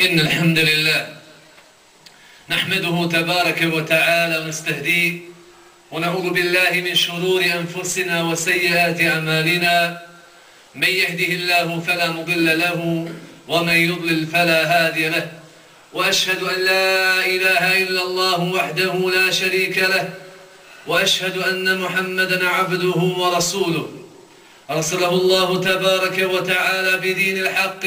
إن الحمد لله نحمده تبارك وتعالى ونستهديه ونعوذ بالله من شرور أنفسنا وسيئات أعمالنا. من يهده الله فلا مضل له ومن يضلل فلا هادي له. وأشهد أن لا إله إلا الله وحده لا شريك له. وأشهد أن محمدا عبده ورسوله. أرسله الله تبارك وتعالى بدين الحق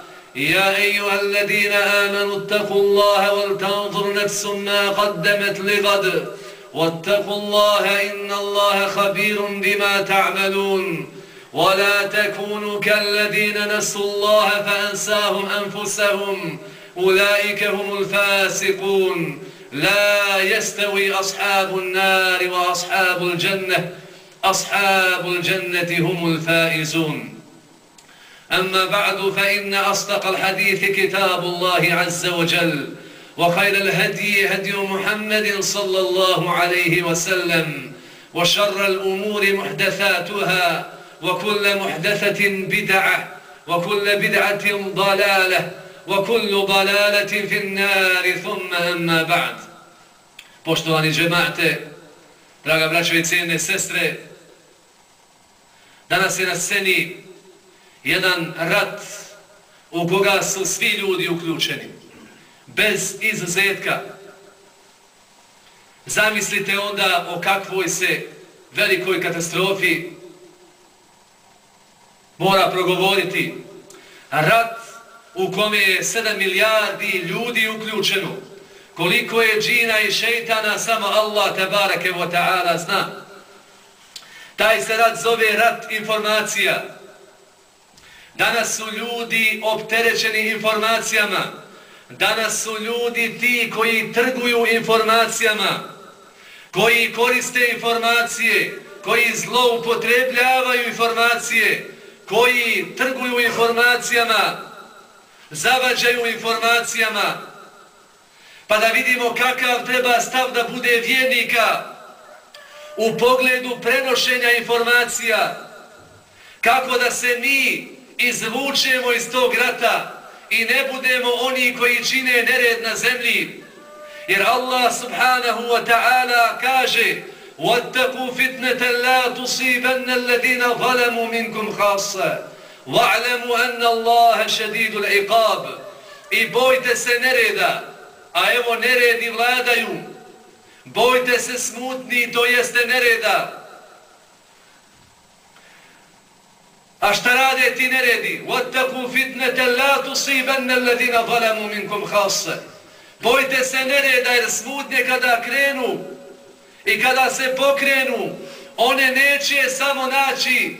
يا أيها الذين آمنوا اتقوا الله ولتنظر نفس ما قدمت لغد. واتقوا الله إن الله خبير بما تعملون. ولا تكونوا كالذين نسوا الله فأنساهم أنفسهم. أولئك هم الفاسقون. لا يستوي أصحاب النار وأصحاب الجنة. أصحاب الجنة هم الفائزون. أما بعد فإن أصدق الحديث كتاب الله عز وجل وخير الهدي هدي محمد صلى الله عليه وسلم وشر الأمور محدثاتها وكل محدثة بدعة وكل بدعة ضلالة وكل ضلالة في النار ثم أما بعد. Poštovani džemate, draga braćo i cijene sestre, danas je na sceni jedan rat u koga su svi ljudi uključeni, bez izuzetka. Zamislite onda o kakvoj se velikoj katastrofi mora progovoriti. Rat u kome je 7 milijardi ljudi uključeno. Koliko je džina i šeitana, samo Allah tabarake wa ta'ala zna. Taj se rat zove rat informacija. Danas su ljudi opterećeni informacijama. Danas su ljudi ti koji trguju informacijama, koji koriste informacije, koji zloupotrebljavaju informacije, koji trguju informacijama, zavađaju informacijama, pa da vidimo kakav treba stav da bude vjernika u pogledu prenošenja informacija, kako da se mi izvučemo iz tog rata i ne budemo oni koji čine nered na zemlji. Jer Allah subhanahu wa ta'ala kaže وَاتَّقُوا فِتْنَةً لَا تُصِيبَنَّ الَّذِينَ ظَلَمُوا مِنْكُمْ خَاصًا وَعْلَمُوا أَنَّ اللَّهَ شَدِيدُ الْعِقَابِ I bojte se nereda, a evo neredi vladaju. Bojte se smutni, to jeste nereda. A šta rade ti neredi? وَاتَّقُوا فِتْنَةً لَا تُصِيبَنَّ الَّذِينَ ظَلَمُوا مِنْكُمْ خَاصًا Bojte se nereda jer smutnje kada krenu i kada se pokrenu, one neće samo naći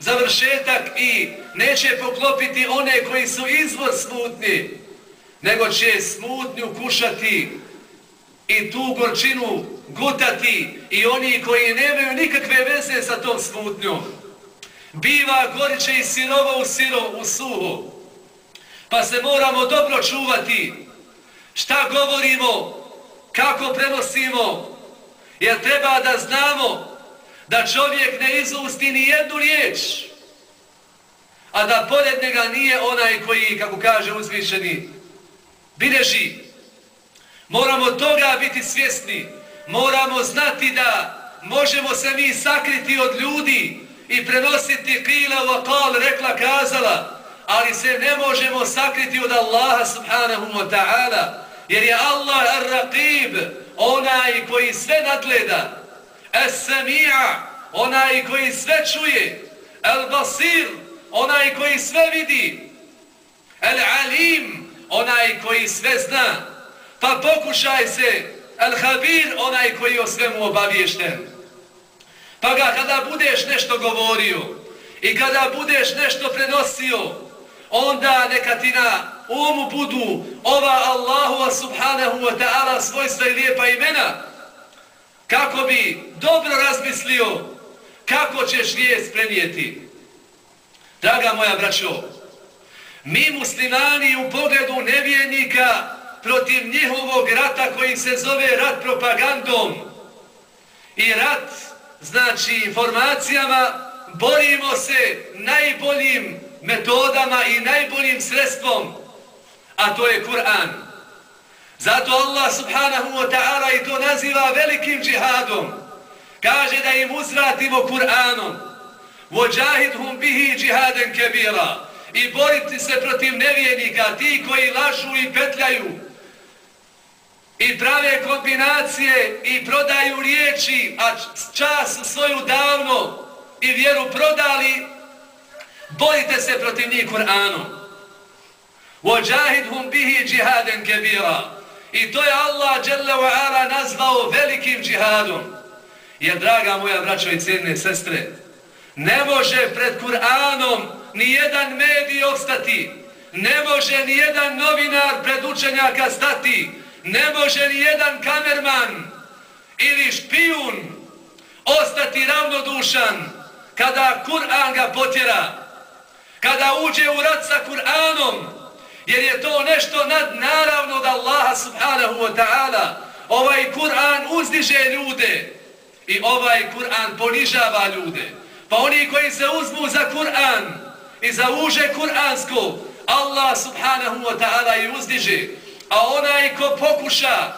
završetak i neće poklopiti one koji su izvor smutni, nego će smutnju kušati i tu gorčinu gutati i oni koji nemaju nikakve veze sa tom smutnjom biva goriće i sirovo u siro u suhu. Pa se moramo dobro čuvati šta govorimo, kako prenosimo, jer treba da znamo da čovjek ne izusti ni jednu riječ, a da pored njega nije onaj koji, kako kaže uzvišeni, bileži. Moramo toga biti svjesni, moramo znati da možemo se mi sakriti od ljudi, i prenositi kila wa kal, rekla, kazala, ali se ne možemo sakriti od Allaha subhanahu wa ta'ala, jer je Allah ar-raqib, onaj koji sve nadgleda, Es-Sami'a, onaj koji sve čuje, El-Basir, onaj koji sve vidi, El-Alim, onaj koji sve zna, pa pokušaj se, El-Habir, onaj koji o svemu obaviješten. Pa ga kada budeš nešto govorio i kada budeš nešto prenosio, onda neka ti na umu budu ova Allahu subhanahu wa ta'ala svojstva i lijepa imena, kako bi dobro razmislio kako ćeš vijest prenijeti. Draga moja braćo, mi muslimani u pogledu nevjernika protiv njihovog rata koji se zove rat propagandom i rat, znači informacijama, borimo se najboljim metodama i najboljim sredstvom, a to je Kur'an. Zato Allah subhanahu wa ta'ala i to naziva velikim džihadom. Kaže da im uzvratimo Kur'anom. Vođahidhum bihi džihaden kebira. I boriti se protiv nevijenika, ti koji lažu i petljaju. I prave kombinacije i prodaju riječi, a čas svoju davno i vjeru prodali, borite se protiv njih Kur'anom. وَجَاهِدْهُمْ بِهِ جِهَادًا كَبِيرًا I to je Allah Jalla Ala nazvao velikim džihadom. Jer, draga moja braćo i cijene sestre, ne može pred Kur'anom ni jedan medij ostati, ne može ni jedan novinar pred učenjaka stati, ne može ni jedan kamerman ili špijun ostati ravnodušan kada Kur'an ga potjera, kada uđe u rad sa Kur'anom, jer je to nešto nadnaravno od Allaha subhanahu wa ta'ala. Ovaj Kur'an uzdiže ljude i ovaj Kur'an ponižava ljude. Pa oni koji se uzmu za Kur'an i za uže Kur'ansko, Allah subhanahu wa ta'ala i uzdiže. A onaj ko pokuša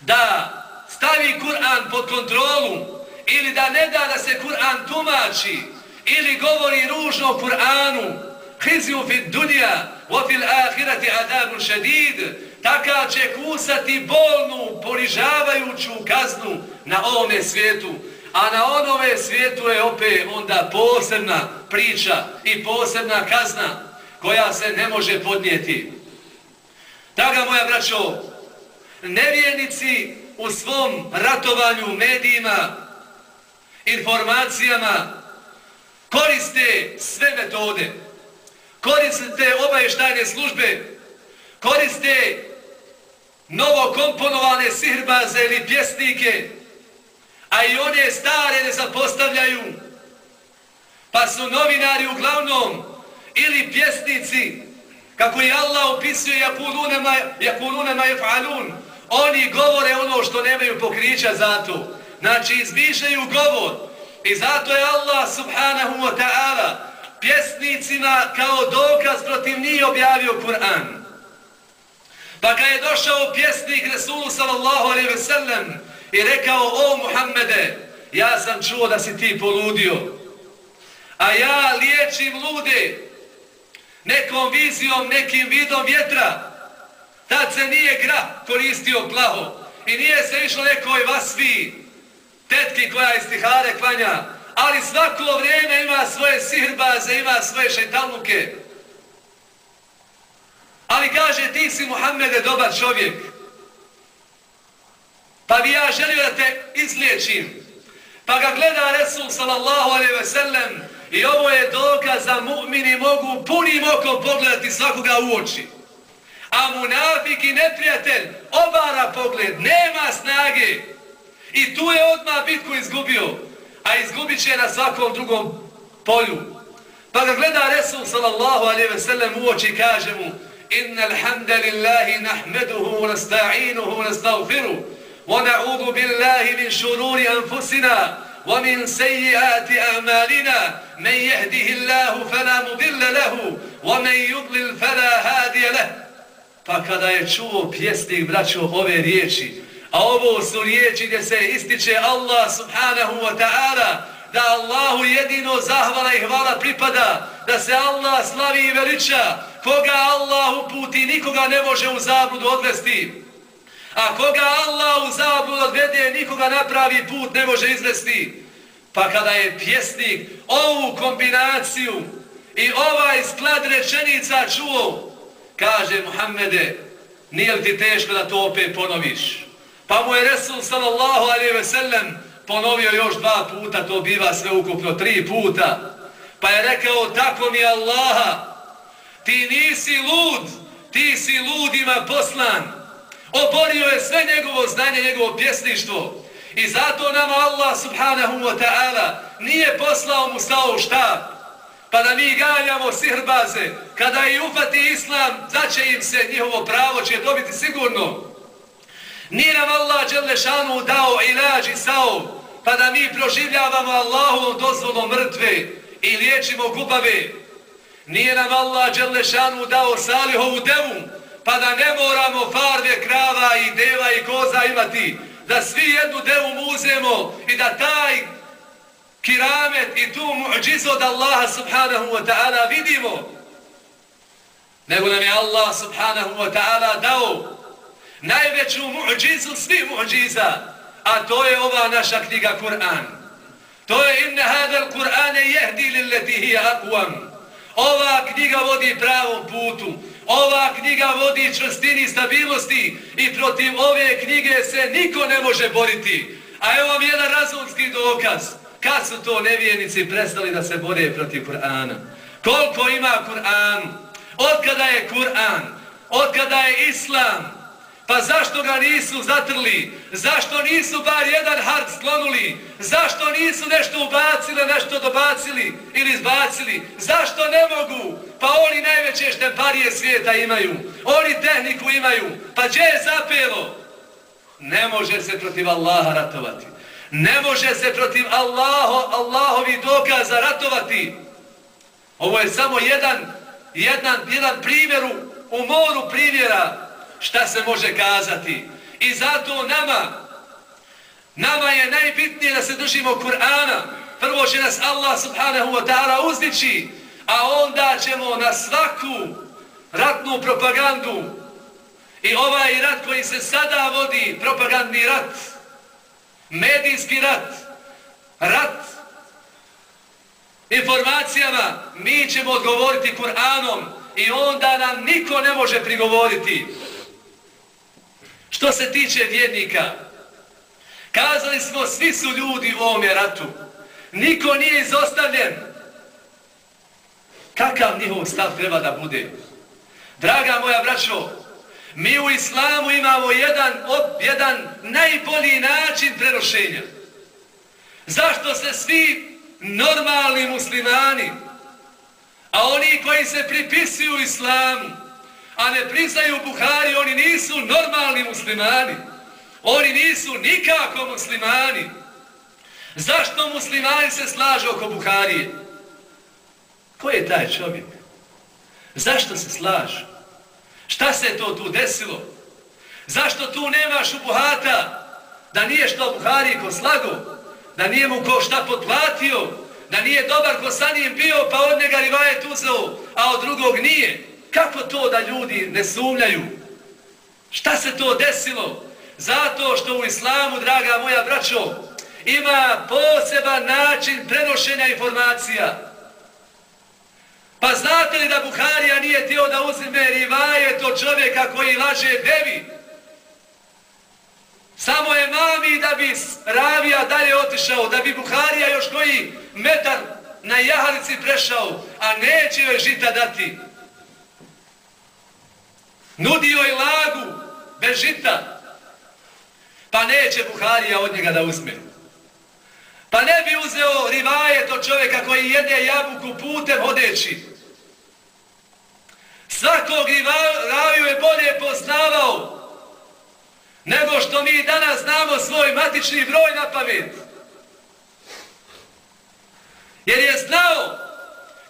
da stavi Kur'an pod kontrolu ili da ne da da se Kur'an tumači ili govori ružno o Kur'anu, hizju fi dunja, wa fil ahirati adabun šedid, taka će kusati bolnu, ponižavajuću kaznu na ovome svijetu. A na onome svijetu je opet onda posebna priča i posebna kazna koja se ne može podnijeti. Draga moja braćo, nevjernici u svom ratovanju medijima, informacijama, koriste sve metode. Koristite obaještajne službe, koriste novo komponovane sihirbaze ili pjesnike, a i one stare ne zapostavljaju, pa su novinari uglavnom ili pjesnici, kako je Allah opisuje jakulune ma jefalun. oni govore ono što nemaju pokrića za to. Znači, izmišljaju govor. I zato je Allah subhanahu wa ta'ala pjesnicima kao dokaz protiv njih objavio Kur'an. Pa kad je došao pjesnik Resulu sallallahu alaihi ve sellem i rekao, o Muhammede, ja sam čuo da si ti poludio, a ja liječim lude nekom vizijom, nekim vidom vjetra, tad se nije gra koristio plaho i nije se išlo nekoj vasvi, tetki koja istihare klanja, ali svako vrijeme ima svoje sirbaze, ima svoje šeitaluke. Ali kaže, ti si Muhammede dobar čovjek. Pa bi ja želio da te izliječim. Pa ga gleda Resul sallallahu alaihi ve sellem i ovo je dokaz da mu'mini mogu punim okom pogledati svakoga u oči. A munafik i neprijatelj obara pogled, nema snage. I tu je odmah bitku izgubio a izgubit će na svakom drugom polju. Pa ga gleda Resul sallallahu alaihi ve sellem u oči i kaže mu Inna alhamdulillahi nahmeduhu nasta'inuhu nasta'ufiru wa na'udu billahi min šururi anfusina ومن سيئات أعمالنا من يهده الله فلا مضل له ومن يضلل فلا هادي له. Pa kada je čuo pjesnik braćo ove riječi A ovo su riječi gdje se ističe Allah subhanahu wa ta'ala, da Allahu jedino zahvala i hvala pripada, da se Allah slavi i veliča, koga Allah uputi, nikoga ne može u zabludu odvesti. A koga Allah u zabud odvede, nikoga napravi put ne može izvesti. Pa kada je pjesnik ovu kombinaciju i ovaj sklad rečenica čuo, kaže Muhammede, nije li ti teško da to opet ponoviš? Pa mu je Resul sallallahu alaihi ve sellem ponovio još dva puta, to biva sve ukupno tri puta. Pa je rekao, tako mi Allaha, ti nisi lud, ti si ludima poslan. Oborio je sve njegovo znanje, njegovo pjesništvo. I zato nama Allah subhanahu wa ta'ala nije poslao mu stao štab. Pa da mi galjamo sihrbaze, kada i ufati islam, zaće im se njihovo pravo, će dobiti sigurno. Nije nam Allah Đelešanu dao ilađ i sao, pa da mi proživljavamo Allahovom dozvolom mrtve i liječimo gubave. Nije nam Allah Đelešanu dao salihovu devu, pa da ne moramo farve krava i deva i koza imati, da svi jednu devu muzemo i da taj kiramet i tu muđizu od Allaha subhanahu wa ta'ala vidimo. Nego nam je Allah subhanahu wa ta'ala dao najveću muđizu svih muđiza, a to je ova naša knjiga Kur'an. To je inne hadal Kur'ane jehdi lilleti hi akvam. Ova knjiga vodi pravom putu. Ova knjiga vodi čvrstini stabilnosti i protiv ove knjige se niko ne može boriti. A evo vam jedan razumski dokaz. Kad su to nevijenici prestali da se bore protiv Kur'ana? Koliko ima Kur'an? Od kada je Kur'an? Od kada je Islam? Pa zašto ga nisu zatrli? Zašto nisu bar jedan hard sklonuli? Zašto nisu nešto ubacili, nešto dobacili ili izbacili? Zašto ne mogu? Pa oni najveće štemparije svijeta imaju. Oni tehniku imaju. Pa gdje je zapelo? Ne može se protiv Allaha ratovati. Ne može se protiv Allaho, Allahovi dokaza ratovati. Ovo je samo jedan, jedan, jedan primjer u moru primjera šta se može kazati. I zato nama, nama je najbitnije da se držimo Kur'ana. Prvo će nas Allah subhanahu wa ta'ala uzdići, a onda ćemo na svaku ratnu propagandu i ovaj rat koji se sada vodi, propagandni rat, medijski rat, rat informacijama, mi ćemo odgovoriti Kur'anom i onda nam niko ne može prigovoriti. Što se tiče vjednika, kazali smo svi su ljudi u ovome ratu. Niko nije izostavljen. Kakav njihov stav treba da bude? Draga moja braćo, mi u islamu imamo jedan, op, jedan najbolji način prenošenja. Zašto se svi normalni muslimani, a oni koji se pripisuju islamu, a ne priznaju Buhari, oni nisu normalni muslimani. Oni nisu nikako muslimani. Zašto muslimani se slažu oko Buharije? Ko je taj čovjek? Zašto se slažu? Šta se to tu desilo? Zašto tu nemaš u Buhata da nije što Buhari ko slago? Da nije mu ko šta potplatio? Da nije dobar ko sa njim bio pa od njega rivajet uzeo, a od drugog nije? Kako to da ljudi ne sumljaju? Šta se to desilo? Zato što u islamu, draga moja braćo, ima poseban način prenošenja informacija. Pa znate li da Buharija nije tio da uzme rivaje to čovjeka koji laže devi? Samo je mami da bi ravija dalje otišao, da bi Buharija još koji metar na jahalici prešao, a neće joj žita dati nudio je lagu bez žita, pa neće Buharija od njega da uzme. Pa ne bi uzeo rivajet od čovjeka koji jede jabuku putem hodeći. Svakog raviju je bolje poznavao nego što mi danas znamo svoj matični broj na pamet. Jer je znao,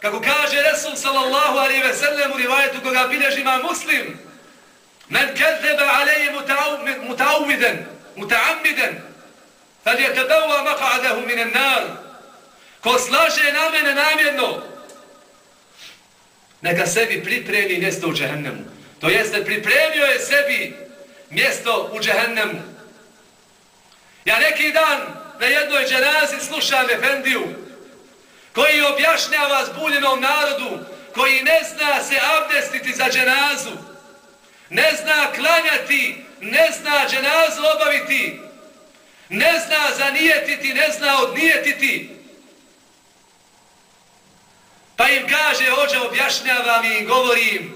kako kaže Resul sallallahu alaihi ve sellem u rivajetu koga bilježima muslim, Men kezebe alejje mutauviden, mutaamiden, fal je tebeva maqa'adahu minen nar. Ko slaže na mene namjerno, neka sebi pripremi mjesto u džehennemu. To jeste, pripremio je sebi mjesto u džehennemu. Ja neki dan na jednoj dženazi slušam Efendiju koji objašnjava zbuljenom narodu koji ne zna se abdestiti za dženazu, ne zna klanjati, ne zna dženazu obaviti, ne zna zanijetiti, ne zna odnijetiti. Pa im kaže, ođe objašnjavam i govorim,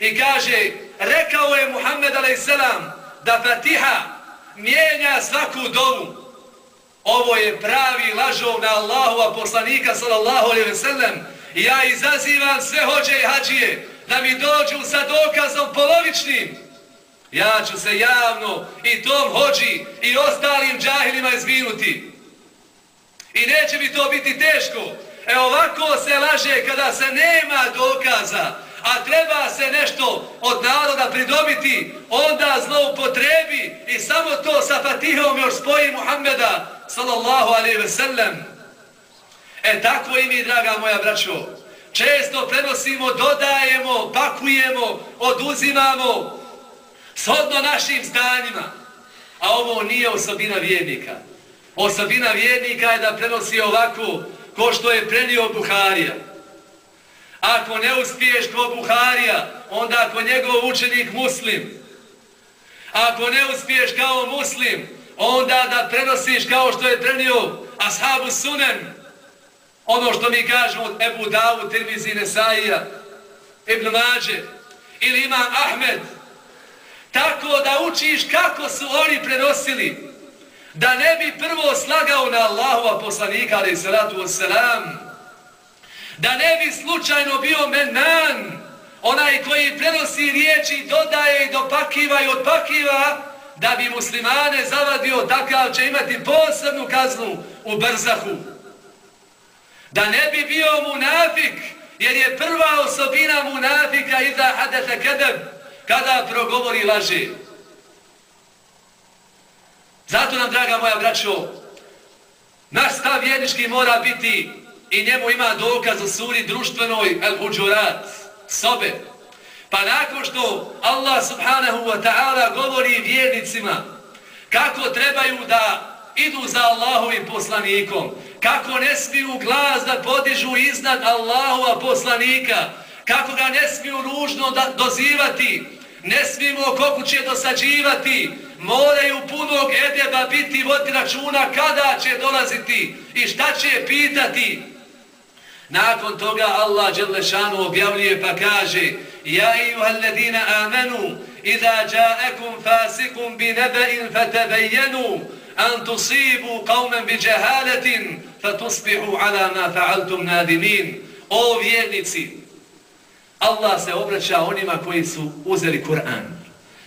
i kaže, rekao je Muhammed a.s. da Fatiha mijenja svaku dovu. Ovo je pravi lažov na Allahu, a poslanika sallallahu alaihi ve sellem. Ja izazivam sve hođe i hađije da mi dođu sa dokazom polovičnim. Ja ću se javno i tom hođi i ostalim džahilima izvinuti. I neće mi to biti teško. E ovako se laže kada se nema dokaza, a treba se nešto od naroda pridobiti, onda zloupotrebi i samo to sa Fatihom još spoji Muhammeda sallallahu alaihi ve sellem. E tako i mi, draga moja braćo, često prenosimo, dodajemo, pakujemo, oduzimamo shodno našim zdanjima. A ovo nije osobina vjernika. Osobina vjernika je da prenosi ovako ko što je prenio Buharija. Ako ne uspiješ ko Buharija, onda ako njegov učenik muslim. Ako ne uspiješ kao muslim, onda da prenosiš kao što je prenio Ashabu Sunen. Ono što mi kažemo od Ebu Davu, Tirmizi, Nesaija, Ibn Mađe ili Imam Ahmed. Tako da učiš kako su oni prenosili. Da ne bi prvo slagao na Allahova poslanika, ali salatu wassalam. Da ne bi slučajno bio menan, onaj koji prenosi riječi, dodaje i dopakiva i odpakiva, da bi muslimane zavadio takav će imati posebnu kaznu u Brzahu. Da ne bi bio munafik, jer je prva osobina munafika iza hadete kedeb, kada progovori laži. Zato nam, draga moja braćo, naš stav vjednički mora biti i njemu ima dokaz u suri društvenoj el-Huđurat, sobe. Pa nakon što Allah subhanahu wa ta'ala govori vjernicima kako trebaju da idu za Allahovim poslanikom, kako ne smiju glas da podižu iznad Allahova poslanika, kako ga ne smiju ružno da dozivati, ne smijemo oko kuće dosađivati, moraju punog edeba biti vodi računa kada će dolaziti i šta će pitati. Nakon toga Allah Đelešanu objavljuje pa kaže Ja ijuhal ledina amenu Iza jaakum fasikum bi nebein fatebejenu an tusibu qauman bi jahalatin fatusbihu ala ma fa'altum nadimin. O vjernici, Allah se obraća onima koji su uzeli Kur'an,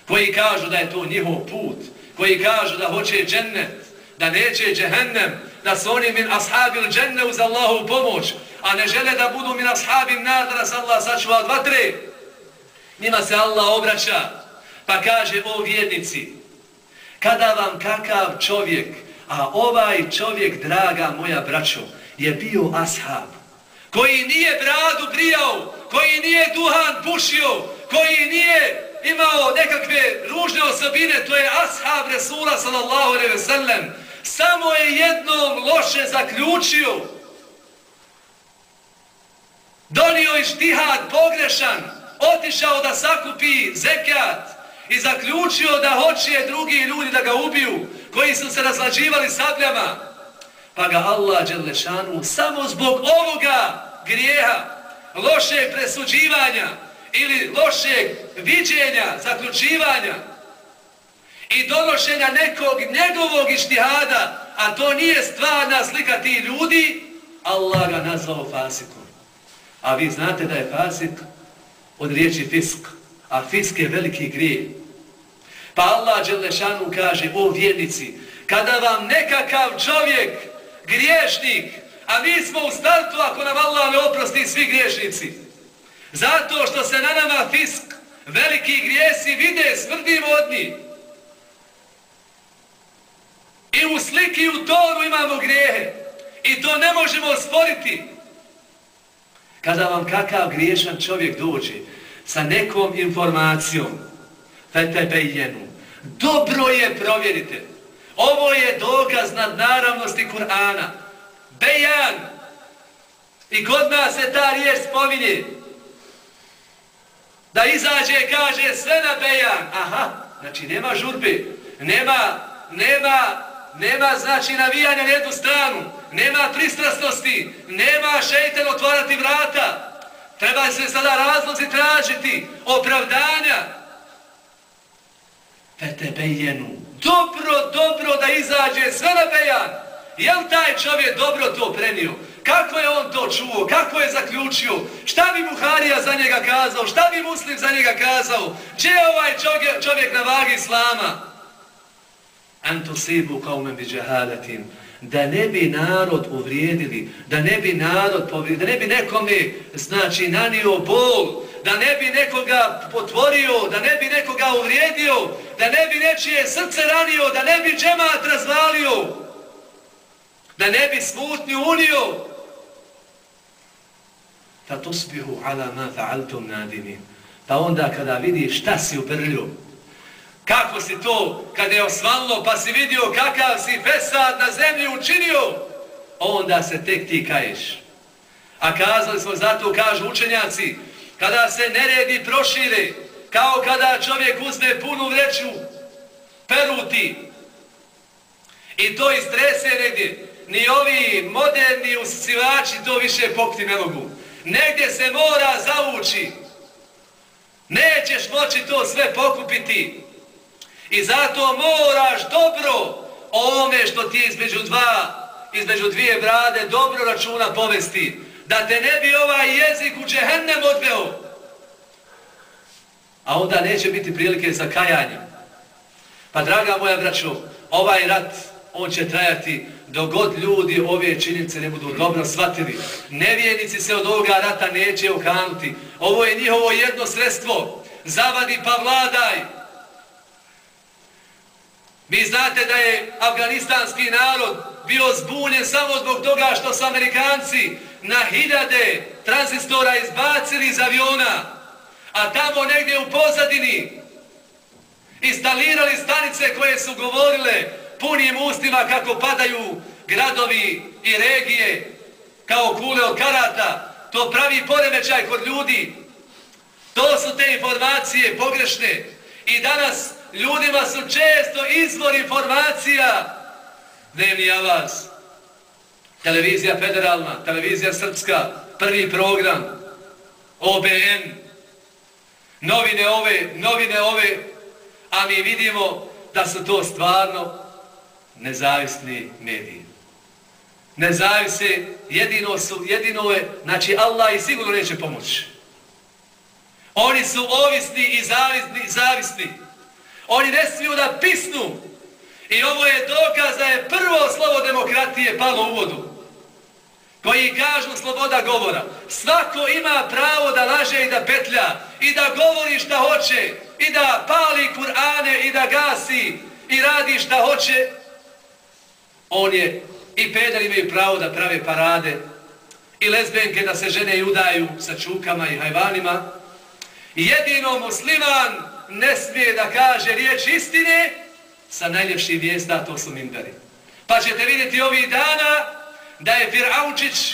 koji kažu da je to njihov put, koji kažu da hoće džennet, da neće džehennem, da su oni min ashabil dženne uz Allahu pomoć, a ne žele da budu min ashabim nadra sa Allah sačuva dva tre. Njima se Allah obraća, pa kaže o vjernici, kada vam kakav čovjek, a ovaj čovjek, draga moja braćo, je bio ashab, koji nije bradu brijao, koji nije duhan pušio, koji nije imao nekakve ružne osobine, to je ashab Resula sallallahu alaihi ve sellem, samo je jednom loše zaključio, donio je štihad pogrešan, otišao da sakupi zekat i zaključio da hoće drugi ljudi da ga ubiju, koji su se razlađivali sabljama, pa ga Allah Đelešanu samo zbog ovoga grijeha, lošeg presuđivanja ili lošeg viđenja, zaključivanja i donošenja nekog njegovog ištihada, a to nije stvarna slika ti ljudi, Allah ga nazvao fasikom. A vi znate da je fasik od riječi fisk, a fisk je veliki grije. Pa Allah Đelešanu kaže, o vjernici, kada vam nekakav čovjek, griješnik, a mi smo u startu ako nam Allah ne oprosti svi griješnici, zato što se na nama fisk, veliki grijesi vide, smrdimo od njih. I u sliki i u toru imamo grijehe. I to ne možemo osporiti. Kada vam kakav griješan čovjek dođe sa nekom informacijom, fetebejenu, Dobro je, provjerite. Ovo je dokaz nad naravnosti Kur'ana. Bejan. I kod nas se ta riječ spominje. Da izađe kaže sve na Bejan. Aha, znači nema žurbe. Nema, nema, nema znači navijanja na jednu stranu. Nema pristrasnosti. Nema šeitan otvarati vrata. Treba se sada razlozi tražiti. Opravdanja. Fete bejenu. Dobro, dobro da izađe sve na Bejan. Je li taj čovjek dobro to prenio? Kako je on to čuo? Kako je zaključio? Šta bi Buharija za njega kazao? Šta bi Muslim za njega kazao? Gdje je ovaj čovjek, čovjek na vagi Islama? Antu sibu bi džahadatim. Da ne bi narod uvrijedili, da ne bi narod povrijedili, da ne bi nekome, znači, nanio bol, da ne bi nekoga potvorio, da ne bi nekoga uvrijedio, da ne bi nečije srce ranio, da ne bi džemat razvalio, da ne bi smutnju unio, fa tusbihu ala ma fa'altum nadimin. Pa onda kada vidiš šta si uprljio, kako si to kada je osvalilo pa si vidio kakav si fesad na zemlji učinio, onda se tek ti kaješ. A kazali smo zato, kažu učenjaci, kada se neredi prošire, kao kada čovjek uzme punu vreću, peruti, i to istrese negdje, ni ovi moderni usisivači to više pokti ne mogu negdje se mora zavući. Nećeš moći to sve pokupiti. I zato moraš dobro ovome ome što ti između dva, između dvije brade dobro računa povesti. Da te ne bi ovaj jezik u džehennem odveo. A onda neće biti prilike za kajanje. Pa draga moja braćo, ovaj rat, on će trajati dok god ljudi ove činjice ne budu dobro shvatili. Nevijenici se od ovoga rata neće okanuti. Ovo je njihovo jedno sredstvo. Zavadi pa vladaj. Vi znate da je afganistanski narod bio zbunjen samo zbog toga što su Amerikanci na hiljade tranzistora izbacili iz aviona, a tamo negdje u pozadini instalirali stanice koje su govorile punim ustima kako padaju gradovi i regije kao kule od karata. To pravi poremećaj kod ljudi. To su te informacije pogrešne. I danas ljudima su često izvor informacija. Dnevni avaz, televizija federalna, televizija srpska, prvi program, OBN, novine ove, novine ove, a mi vidimo da su to stvarno nezavisni mediji. Nezavise, jedino su, jedino je, znači Allah i sigurno neće pomoći. Oni su ovisni i zavisni, zavisni. Oni ne smiju da pisnu. I ovo je dokaz da je prvo slovo demokratije palo u vodu. Koji kažu sloboda govora. Svako ima pravo da laže i da petlja. I da govori šta hoće. I da pali Kur'ane i da gasi. I radi šta hoće on je i pederi imaju pravo da prave parade i lezbenke da se žene i udaju sa čukama i hajvanima. Jedino musliman ne smije da kaže riječ istine sa najljepših vijesta, to su mindari. Pa ćete vidjeti ovih dana da je Firaučić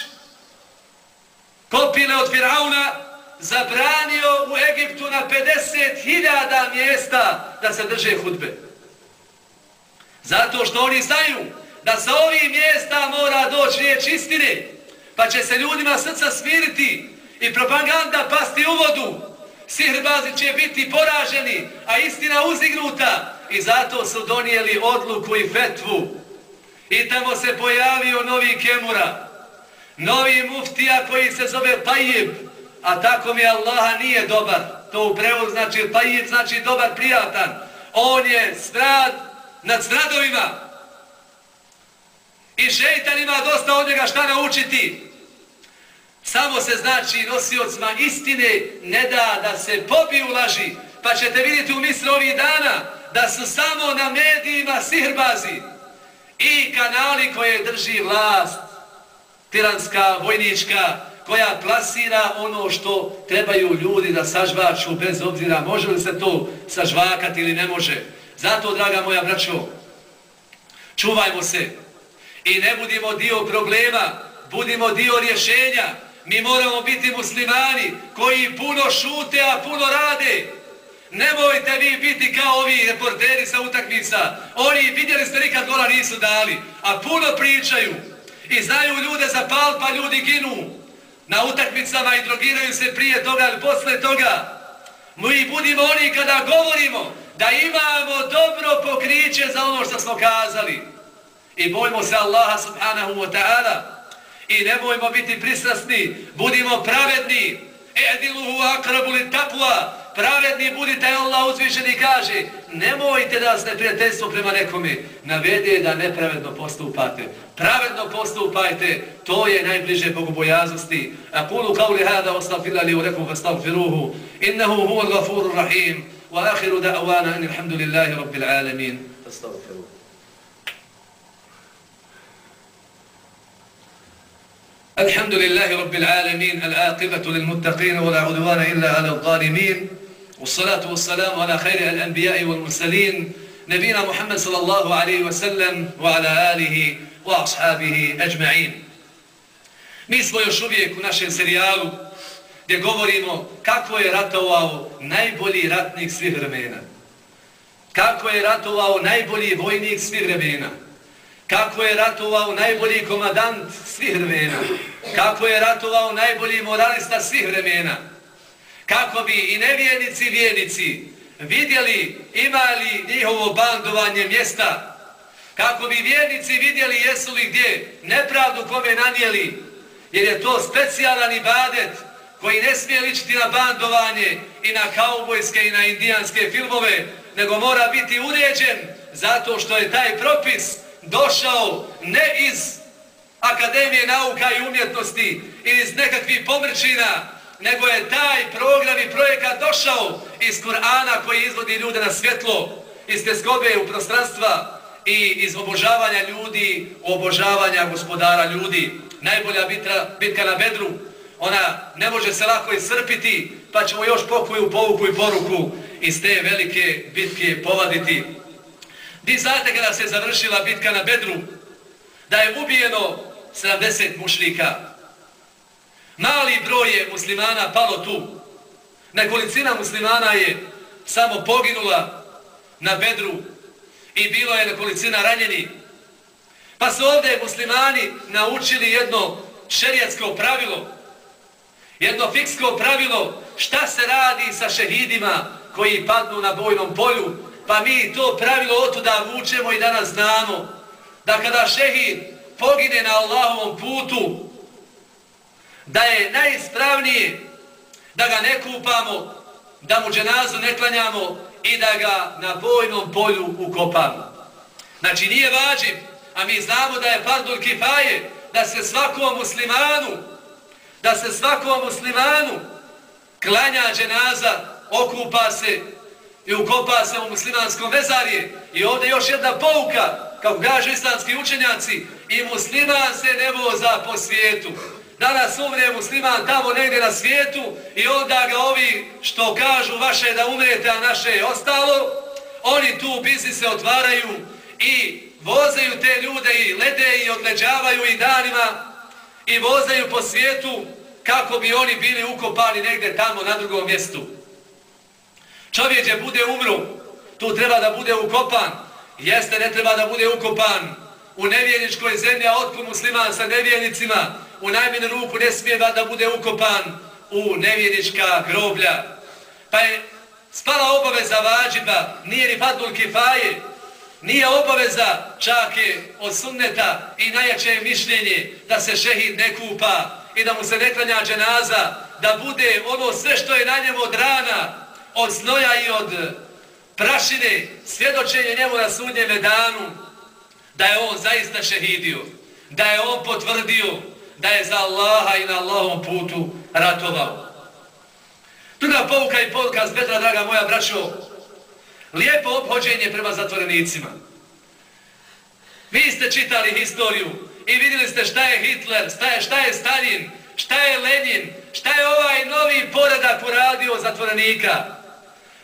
kopile od Fir'auna zabranio u Egiptu na 50.000 mjesta da se drže hudbe. Zato što oni znaju da sa ovih mjesta mora doći riječ istine, pa će se ljudima srca smiriti i propaganda pasti u vodu. Sihrbazi će biti poraženi, a istina uzignuta. I zato su donijeli odluku i fetvu. I tamo se pojavio novi Kemura, novi muftija koji se zove Tajib, a tako mi Allaha nije dobar. To u prevod znači Tajib, znači dobar, prijatan. On je strad nad stradovima, I šeitan ima dosta od njega šta naučiti. Samo se znači nosiocima istine ne da da se pobiju laži. Pa ćete vidjeti u misli ovih dana da su samo na medijima sihrbazi i kanali koje drži vlast, tiranska, vojnička, koja plasira ono što trebaju ljudi da sažvaču bez obzira može li se to sažvakati ili ne može. Zato, draga moja braćo, čuvajmo se i ne budimo dio problema, budimo dio rješenja. Mi moramo biti muslimani koji puno šute, a puno rade. Nemojte vi biti kao ovi reporteri sa utakmica. Oni vidjeli ste nikad gola nisu dali, a puno pričaju. I znaju ljude za pal, pa ljudi ginu na utakmicama i drogiraju se prije toga ili posle toga. Mi budimo oni kada govorimo da imamo dobro pokriće za ono što smo kazali. I bojmo se Allaha subhanahu wa ta'ala. I nemojmo biti prisrasni, budimo pravedni. Ediluhu akrabuli takva, pravedni budite, Allah uzvišeni kaže, nemojte da ste prijateljstvo prema nekome navede da nepravedno postupate. Pravedno postupajte, to je najbliže bogobojaznosti. A kulu kao hada, ostavila li u reku, ostaffiruhu, innehu huva gafuru rahim, wa ahiru da'wana, in ilhamdulillahi rabbil alamin, ostaffiruhu. الحمد لله رب العالمين العاقبة للمتقين ولا عدوان إلا على الظالمين والصلاة والسلام على خير الأنبياء والمرسلين نبينا محمد صلى الله عليه وسلم وعلى آله وأصحابه أجمعين Mi smo još uvijek u našem serijalu gdje govorimo kako je ratovao najbolji ratnik svih vremena. Kako je ratovao najbolji vojnik svih vremena. Kako je ratovao najbolji komadant svih vremena. Kako je ratovao najbolji moralista svih vremena? Kako bi i nevijenici i vijenici vidjeli imali njihovo bandovanje mjesta, kako bi vjernici vidjeli jesu li gdje nepravdu kome nanijeli, jer je to specijalan ibadet koji ne smije ličiti na bandovanje i na kaubojske i na indijanske filmove, nego mora biti uređen zato što je taj propis došao ne iz Akademije nauka i umjetnosti ili iz nekakvih pomrčina, nego je taj program i projekat došao iz Kur'ana koji izvodi ljude na svjetlo, iz teskobe u prostranstva i iz obožavanja ljudi u obožavanja gospodara ljudi. Najbolja bitra, bitka na bedru, ona ne može se lako iscrpiti, pa ćemo još pokoju povuku i poruku iz te velike bitke povaditi. Vi znate kada se završila bitka na bedru, da je ubijeno 70 mušlika, Mali broj je muslimana palo tu. Nekolicina muslimana je samo poginula na bedru i bilo je nekolicina ranjeni. Pa su ovdje muslimani naučili jedno šerijatsko pravilo, jedno fiksko pravilo šta se radi sa šehidima koji padnu na bojnom polju. Pa mi to pravilo otuda vučemo i danas znamo da kada šehid pogine na Allahovom putu, da je najispravnije da ga ne kupamo, da mu dženazu ne klanjamo i da ga na bojnom polju ukopamo. Znači nije vađiv, a mi znamo da je fardul kifaje, da se svakom muslimanu, da se svakom muslimanu klanja dženaza, okupa se i ukopa se u muslimanskom vezarije. I ovdje još jedna pouka, kako kažu islamski učenjaci, i musliman se ne voza po svijetu danas umre musliman tamo negdje na svijetu i onda ga ovi što kažu vaše da umrete, a naše je ostalo, oni tu biznise otvaraju i vozaju te ljude i lede i odleđavaju i danima i vozaju po svijetu kako bi oni bili ukopani negdje tamo na drugom mjestu. Čovjek je bude umru, tu treba da bude ukopan, jeste ne treba da bude ukopan. U nevjeničkoj zemlji, a otko musliman sa nevjenicima, u najminu ruku ne smije da bude ukopan u nevjenička groblja. Pa je spala obaveza vađiba, nije ni fatul kifaje, nije obaveza čak je od sunneta i najjače mišljenje da se šehid ne kupa i da mu se ne klanja dženaza, da bude ono sve što je na njemu od rana, od znoja i od prašine, svjedočenje njemu na sudnjem danu, da je on zaista šehidio, da je on potvrdio da je za Allaha i na Allahom putu ratovao. Druga pouka i pouka s Bedra, draga moja braćo, lijepo obhođenje prema zatvorenicima. Vi ste čitali historiju i vidjeli ste šta je Hitler, šta je, šta je Stalin, šta je Lenin, šta je ovaj novi poredak uradio zatvorenika.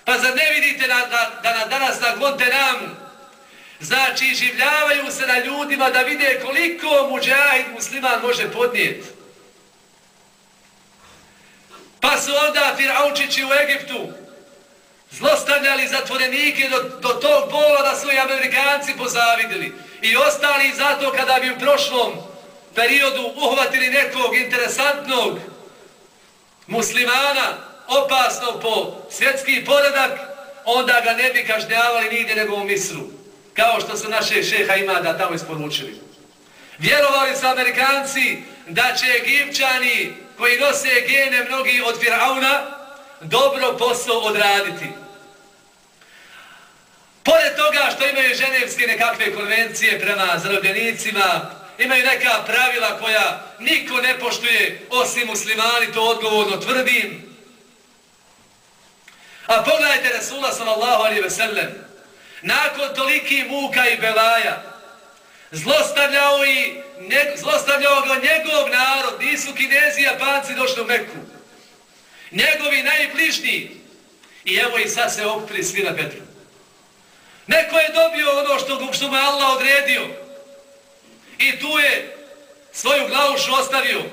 Pa zar ne vidite da, da, da na danas na Guantanamu znači življavaju se na ljudima da vide koliko muđahid musliman može podnijeti. Pa su onda Firaučići u Egiptu zlostavljali zatvorenike do, do tog bola da su i Amerikanci pozavidili. I ostali zato kada bi u prošlom periodu uhvatili nekog interesantnog muslimana, opasno po svjetski poredak, onda ga ne bi kažnjavali nigdje nego u Misru. Kao što su naše šeha ima da tamo isporučili. Vjerovali su Amerikanci da će Egipćani koji nose gene mnogi od Firauna dobro posao odraditi. Pored toga što imaju ženevske nekakve konvencije prema zarobljenicima, imaju neka pravila koja niko ne poštuje osim muslimani, to odgovorno tvrdim. A pogledajte Rasula sallallahu alaihi ve sellem, nakon toliki muka i belaja, zlostavljao, i, ne, zlostavljao ga njegov narod, nisu kinezi i japanci došli u Meku. Njegovi najbližniji. I evo i sad se okupili svi na Petru. Neko je dobio ono što, što mu je Allah odredio. I tu je svoju glavušu ostavio.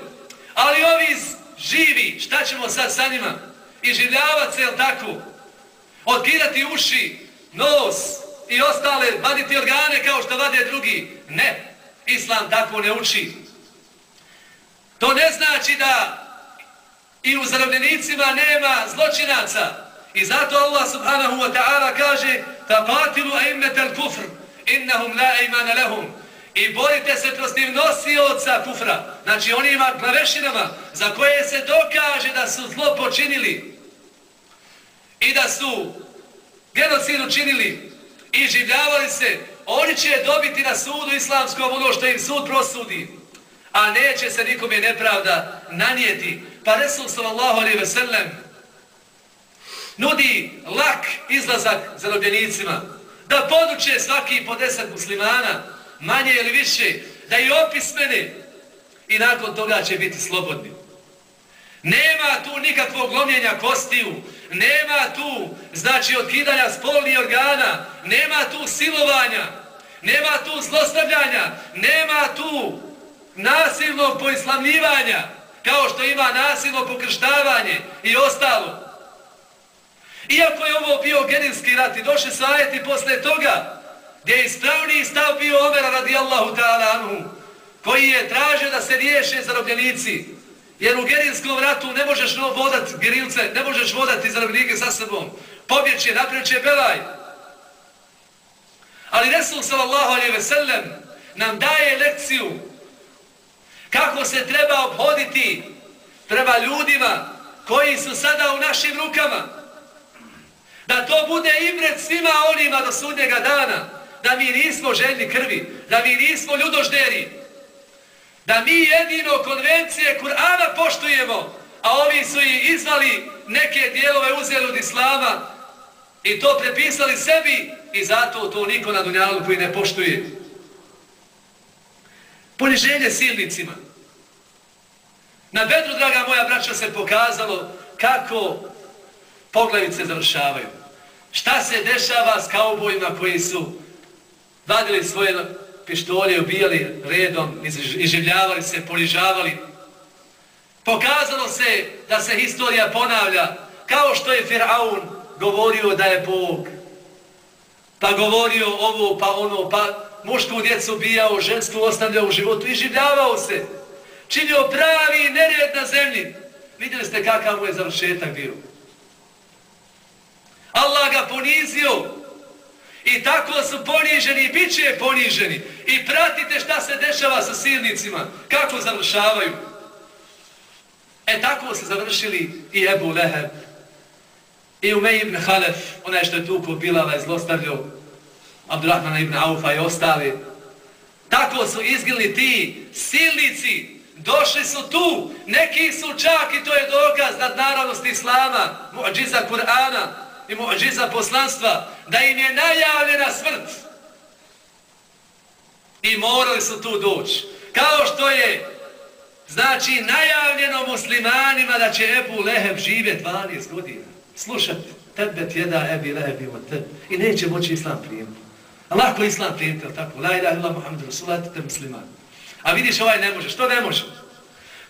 Ali ovi živi, šta ćemo sad sa njima? i življavati se, jel tako? Odgirati uši, nos i ostale, vaditi organe kao što vade drugi. Ne, Islam tako ne uči. To ne znači da i u zarobljenicima nema zločinaca. I zato Allah subhanahu wa ta'ala kaže تَقَاتِلُوا aimetel kufr innahum la imana lahum I borite se prostiv nosioca kufra. Znači onima glavešinama za koje se dokaže da su zlo počinili i da su genocid učinili i življavali se, oni će dobiti na sudu islamskom ono što im sud prosudi, a neće se nikome nepravda nanijeti. Pa Resul sallallahu alaihi ve sellem nudi lak izlazak zarobljenicima, da poduče svaki po deset muslimana, manje ili više, da i opismene i nakon toga će biti slobodni. Nema tu nikakvog lomljenja kostiju, nema tu, znači, otkidanja spolnih organa, nema tu silovanja, nema tu zlostavljanja, nema tu nasilnog poislamljivanja, kao što ima nasilno pokrštavanje i ostalo. Iako je ovo bio genijski rat i došli su ajeti posle toga, gdje je ispravniji stav bio Omera radijallahu ta'ala anhu, koji je tražio da se riješe zarobljenici. Jer u genijskom ratu ne možeš vodati gerilce, ne možeš vodati zarobljenike sa sobom. Pobjeće, napreće belaj. Ali Resul sallallahu alaihi ve sellem nam daje lekciju kako se treba obhoditi prema ljudima koji su sada u našim rukama. Da to bude ibret svima onima do sudnjega dana. Da mi nismo željni krvi. Da mi nismo ljudožderi. Da mi jedino konvencije Kur'ana poštujemo. A ovi su i izvali neke dijelove uzeli od Islama. I to prepisali sebi. I zato to niko na dunjalu koji ne poštuje. Poniženje silnicima. Na bedru, draga moja braća, se pokazalo kako poglavice završavaju. Šta se dešava s kaubojima koji su vadili svoje pištolje, ubijali redom, iživljavali se, poližavali. Pokazalo se da se historija ponavlja kao što je Firaun govorio da je Bog. Pa govorio ovo, pa ono, pa mušku djecu ubijao, žensku ostavljao u životu, iživljavao se. Činio pravi nered na zemlji. Vidjeli ste kakav mu je završetak bio. Allah ga ponizio. I tako su poniženi i bit će poniženi. I pratite šta se dešava sa silnicima. Kako završavaju. E tako se završili i Ebu Leheb. I Umej ibn Halef, onaj što je tu ko Bilala i zlostavljao Abdurrahmana ibn Aufa i ostali. Tako su izgili ti silnici. Došli su tu. Neki su čak i to je dokaz nad narodnosti Islama. muđiza Kur'ana i muđiza poslanstva, da im je najavljena smrt. I morali su tu doći. Kao što je, znači, najavljeno muslimanima da će Ebu Leheb živjeti 12 godina. Slušajte, tebet jeda ebi Leheb ima tebe. I neće moći islam prijemiti. Allah islam prijemiti, ali tako? La ilaha illa Muhammed Rasulat, te musliman. A vidiš ovaj ne može. Što ne može?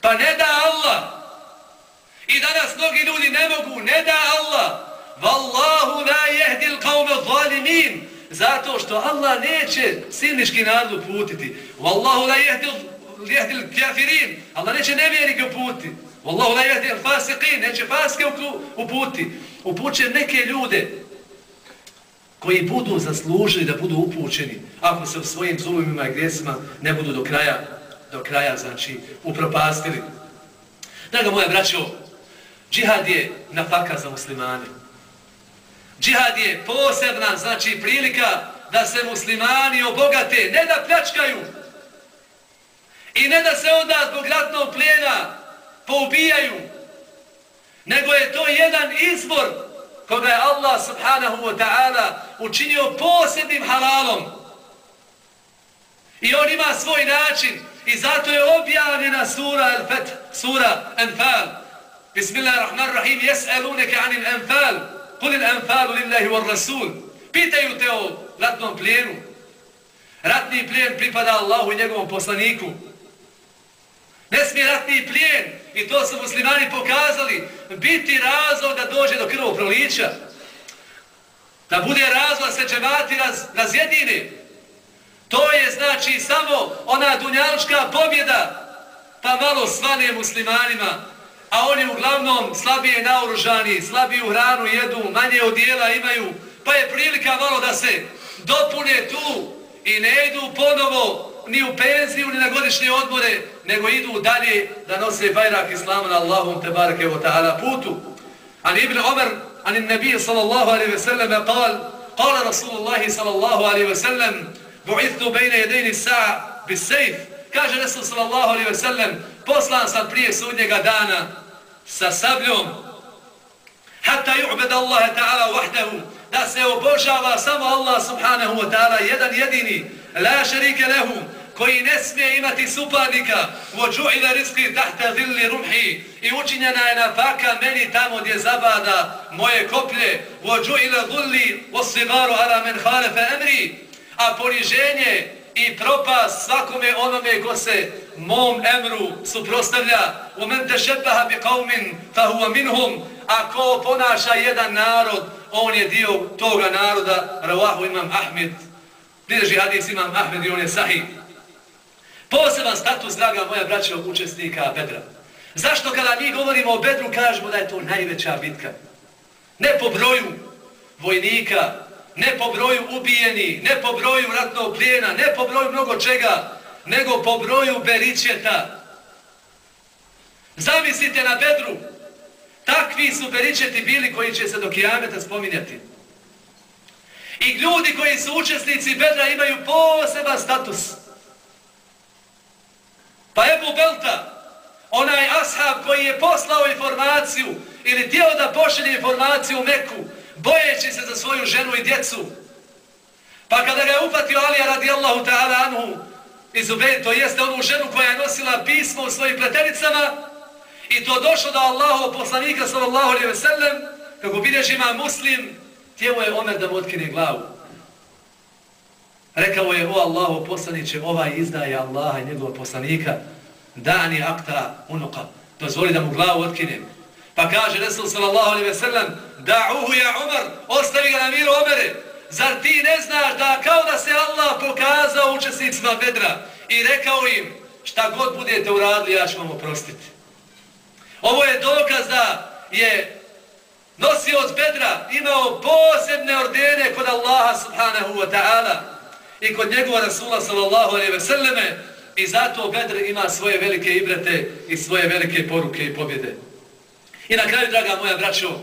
Pa ne da Allah. I danas mnogi ljudi ne mogu. Ne da Allah. Wallahu la jehdil qawme zalimin. Zato što Allah neće silniški narod uputiti. Wallahu la jehdil, jehdil kafirin. Allah neće nevjernike uputiti. Wallahu la jehdil fasiqin. Neće faske uputiti. Upuće neke ljude koji budu zaslužili da budu upućeni ako se u svojim zulumima i grijesima ne budu do kraja, do kraja znači, upropastili. Draga moja braćo, džihad je nafaka za muslimane. Džihad je posebna, znači prilika da se muslimani obogate, ne da pljačkaju i ne da se onda zbog ratnog plijena poubijaju, nego je to jedan izbor koga je Allah subhanahu wa ta'ala učinio posebnim halalom. I on ima svoj način i zato je objavljena sura Al-Fat, sura Anfal. Bismillahirrahmanirrahim, jes'aluneke anil Anfal, kulil Anfalu lillahi wa rasul. Pitaju te o ratnom plijenu. Ratni plijen pripada Allahu i njegovom poslaniku. Ne smije ratni plijen, i to su muslimani pokazali, biti razlog da dođe do krvog prolića. Da bude razlog se džemati raz, razjedini. To je znači samo ona dunjalučka pobjeda, pa malo svane muslimanima, a oni uglavnom slabije naoružani, slabiju hranu jedu, manje odijela imaju, pa je prilika malo da se dopune tu i ne idu ponovo ni u penziju, ni na godišnje odmore, nego idu dalje da nose bajrak islama na Allahom te barake o ta'ala putu. Ali ibn Omer, an nebije sallallahu alaihi ve sellem, kal, kala Rasulullahi sallallahu alaihi ve sellem, bu'ithu bejne jedini sa'a bis sejf, kaže Resul sallallahu alaihi ve sellem, poslan sam prije sudnjega dana sa sabljom, hatta yu'bad Allah ta'ala wahdahu, da se obožava samo Allah subhanahu wa ta'ala, jedan jedini, la sharika lehu, koji ne smije imati supadnika, vođu'ila riski tahta zilli rumhi. I učinjena je napaka meni tamo gdje zabada moje koplje, vođu'ila zulli osigaru ala men halefe emri, a poniženje i propast svakome onome ko se mom emru suprostavlja, u men tešepaha bi qavmin fahuva minhum, a ko ponaša jedan narod, on je dio toga naroda, ravahu imam Ahmed, Bileži hadis imam Ahmed i on je sahih. Poseban status, draga moja braća, učesnika Bedra. Zašto kada mi govorimo o Bedru, kažemo da je to najveća bitka? Ne po broju vojnika, ne po broju ubijeni, ne po broju ratnog plijena, ne po broju mnogo čega, nego po broju beričeta. Zamislite na Bedru, takvi su beričeti bili koji će se do kijameta spominjati. I ljudi koji su učesnici Bedra imaju poseban status. Pa Ebu Belta, onaj ashab koji je poslao informaciju ili tijelo da pošelje informaciju u Meku, bojeći se za svoju ženu i djecu. Pa kada ga je upatio Alija radijallahu ta'ala anhu iz Ubej, to jeste onu ženu koja je nosila pismo u svojim pletenicama i to došlo do Allahov poslanika sallallahu alaihi ve sellem, kako vidješ ima muslim, tijelo je Omer da mu otkine glavu. Rekao je, o Allahu poslaniće, ovaj izdaje Allaha i njegova poslanika, dani akta unuka, dozvoli da mu glavu otkinem. Pa kaže Resul sallallahu alaihi ve sellem, da'uhu ja Umar, ostavi ga na miru Omere, zar ti ne znaš da kao da se Allah pokazao učesnicima bedra i rekao im, šta god budete uradili, ja ću vam oprostiti. Ovo je dokaz da je nosioc bedra imao posebne ordene kod Allaha subhanahu wa ta'ala i kod njegova Rasula sallallahu alaihi ve selleme i zato Bedr ima svoje velike ibrete i svoje velike poruke i pobjede. I na kraju, draga moja braćo,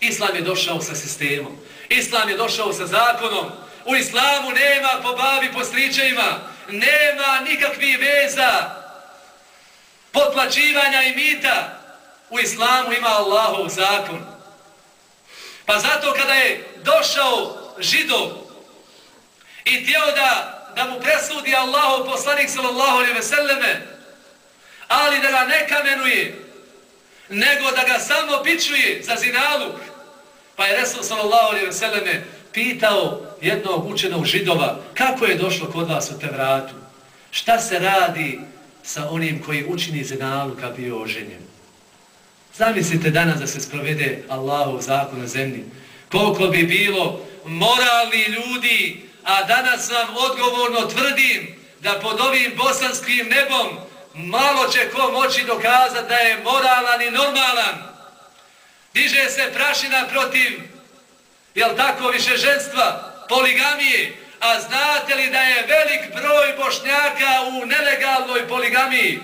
Islam je došao sa sistemom. Islam je došao sa zakonom. U Islamu nema po babi, po stričajima. Nema nikakvih veza potlačivanja i mita. U Islamu ima Allahov zakon. Pa zato kada je došao židov i tijelo da, da mu presudi Allahu poslanik sallallahu alaihi ve selleme, ali da ga ne kamenuje, nego da ga samo bičuje za zinaluk, Pa je Resul sallallahu alaihi ve selleme pitao jednog učenog židova kako je došlo kod vas u Tevratu? Šta se radi sa onim koji učini zenalu kad bio oženjen? Zamislite danas da se sprovede Allahu zakon na zemlji. Koliko bi bilo moralni ljudi, a danas vam odgovorno tvrdim da pod ovim bosanskim nebom malo će ko moći dokazati da je moralan i normalan. Diže se prašina protiv, jel tako, više ženstva, poligamije, a znate li da je velik broj bošnjaka u nelegalnoj poligamiji?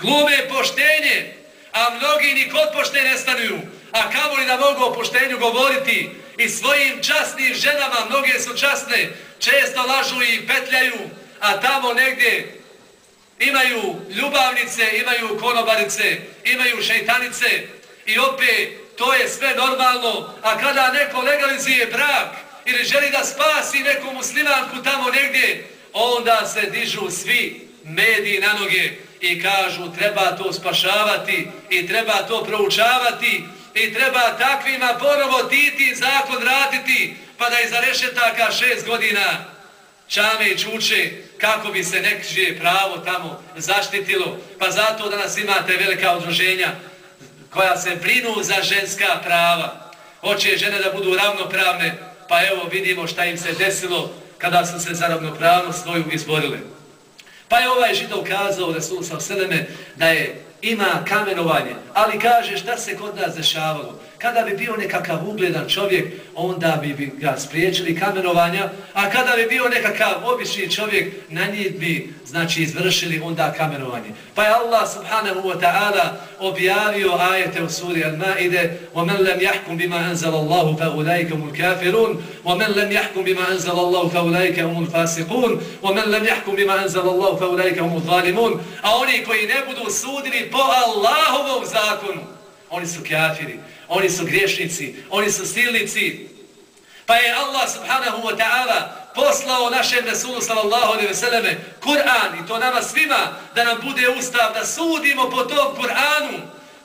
Glume poštenje, a mnogi ni kod stanuju, a kamo li da mogu o poštenju govoriti? I svojim časnim ženama, mnoge su časne, često lažu i petljaju, a tamo negdje imaju ljubavnice, imaju konobarice, imaju šeitanice i opet to je sve normalno, a kada neko legalizuje brak ili želi da spasi neku muslimanku tamo negdje, onda se dižu svi mediji na noge i kažu treba to spašavati i treba to proučavati i treba takvima ponovo titi zakon raditi pa da iza rešetaka šest godina čame i čuče kako bi se nekžije pravo tamo zaštitilo. Pa zato da nas imate velika odruženja koja se brinu za ženska prava. Hoće žene da budu ravnopravne, pa evo vidimo šta im se desilo kada su se za ravnopravnost svoju izborile. Pa je ovaj židov kazao Resul sa Seleme da je ima kamenovanje, ali kaže šta se kod nas dešavalo. Kada bi bio nekakav ugledan čovjek, onda bi ga spriječili kamenovanja, a kada bi bio nekakav obični čovjek, na njih bi znači, izvršili onda kamenovanje. Pa je Allah subhanahu wa ta'ala objavio ajete u suri Al-Ma'ide وَمَنْ لَمْ يَحْكُمْ بِمَا أَنْزَلَ اللَّهُ فَأُولَيْكَ مُ الْكَافِرُونَ وَمَنْ لَمْ يَحْكُمْ بِمَا أَنْزَلَ اللَّهُ فَأُولَيْكَ مُ الْفَاسِقُونَ وَمَنْ لَمْ يَحْكُمْ بِمَا أَنْزَلَ اللَّهُ فَأُولَيْكَ مُ الظَّالِمُونَ A oni koji ne budu sudili po Allahovom zakonu, oni su kafiri oni su griješnici, oni su silnici. Pa je Allah subhanahu wa ta'ala poslao našem Resulu sallallahu alaihi ve selleme Kur'an i to nama svima da nam bude ustav da sudimo po tom Kur'anu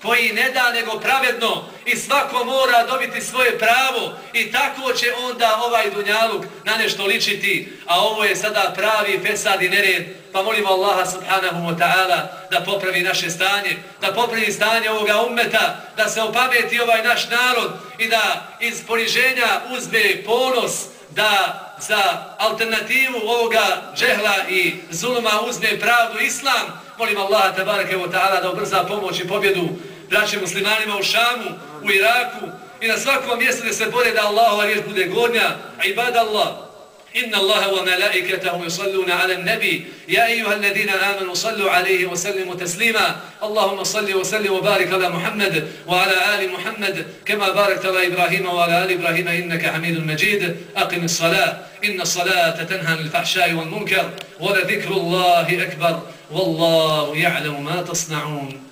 koji ne da nego pravedno i svako mora dobiti svoje pravo i tako će onda ovaj dunjaluk na nešto ličiti, a ovo je sada pravi fesad i nered, pa molimo Allaha subhanahu wa ta'ala da popravi naše stanje, da popravi stanje ovoga ummeta, da se opameti ovaj naš narod i da iz poniženja uzme ponos, da za alternativu ovoga džehla i zuluma uzme pravdu islam, molim Allaha tabaraka wa ta'ala da obrza pomoć i pobjedu braće muslimanima u Šamu, u Iraku i na svakom mjestu gdje se bore da Allahova riječ bude gornja, a ibad Allah. إن الله وملائكته يصلون على النبي يا أيها الذين آمنوا صلوا عليه وسلموا تسليما اللهم صل وسلم وبارك على محمد وعلى آل محمد كما باركت على إبراهيم وعلى آل إبراهيم إنك حميد مجيد أقم الصلاة إن الصلاة تنهى عن الفحشاء والمنكر ولذكر الله أكبر والله يعلم ما تصنعون